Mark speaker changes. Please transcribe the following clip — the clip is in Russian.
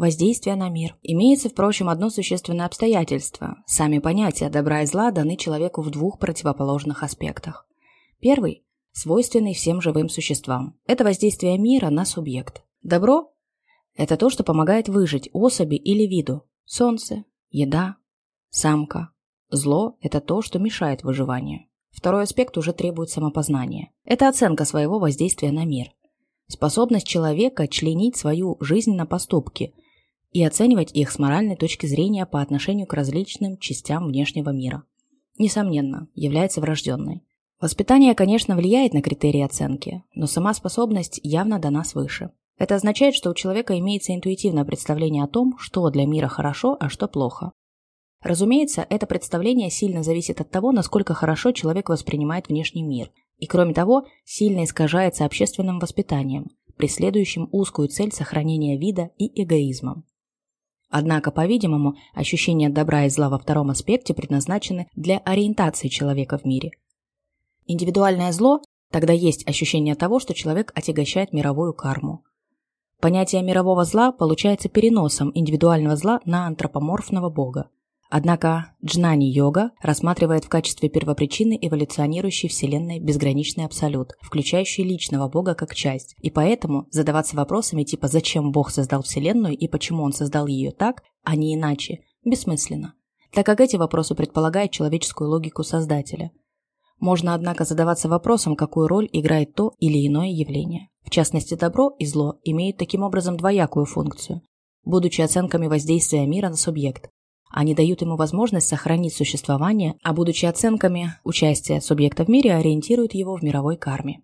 Speaker 1: воздействия на мир. Имеется, впрочем, одно существенное обстоятельство. Сами понятия добра и зла даны человеку в двух противоположных аспектах. Первый – свойственный всем живым существам. Это воздействие мира на субъект. Добро – это то, что помогает выжить особи или виду. Солнце, еда, самка. Зло – это то, что мешает выживанию. Второй аспект уже требует самопознания. Это оценка своего воздействия на мир. Способность человека членить свою жизнь на поступки и оценивать их с моральной точки зрения по отношению к различным частям внешнего мира. Несомненно, является врожденной. Воспитание, конечно, влияет на критерии оценки, но сама способность явно дана свыше. Это означает, что у человека имеется интуитивное представление о том, что для мира хорошо, а что плохо. Разумеется, это представление сильно зависит от того, насколько хорошо человек воспринимает внешний мир, и, кроме того, сильно искажается общественным воспитанием, преследующим узкую цель сохранения вида и эгоизмом. Однако, по-видимому, ощущения добра и зла во втором аспекте предназначены для ориентации человека в мире. Индивидуальное зло тогда есть ощущение того, что человек отягощает мировую карму. Понятие мирового зла получается переносом индивидуального зла на антропоморфного бога. Однако джнани-йога рассматривает в качестве первопричины эволюционирующей Вселенной безграничный абсолют, включающий личного Бога как часть, и поэтому задаваться вопросами типа «зачем Бог создал Вселенную и почему Он создал ее так, а не иначе?» бессмысленно, так как эти вопросы предполагают человеческую логику Создателя. Можно, однако, задаваться вопросом, какую роль играет то или иное явление. В частности, добро и зло имеют таким образом двоякую функцию, будучи оценками воздействия мира на субъект, они дают ему возможность сохранить существование, а будучи оценками участия субъекта в мире, ориентируют его в мировой карме.